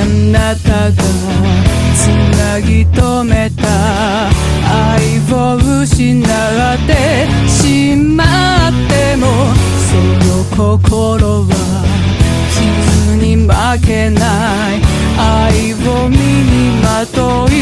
あなたがつなぎとめた。愛を失ってしまってもその心は傷に負けない。愛を身にまとい